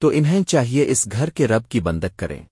تو انہیں چاہیے اس گھر کے رب کی بندک کریں۔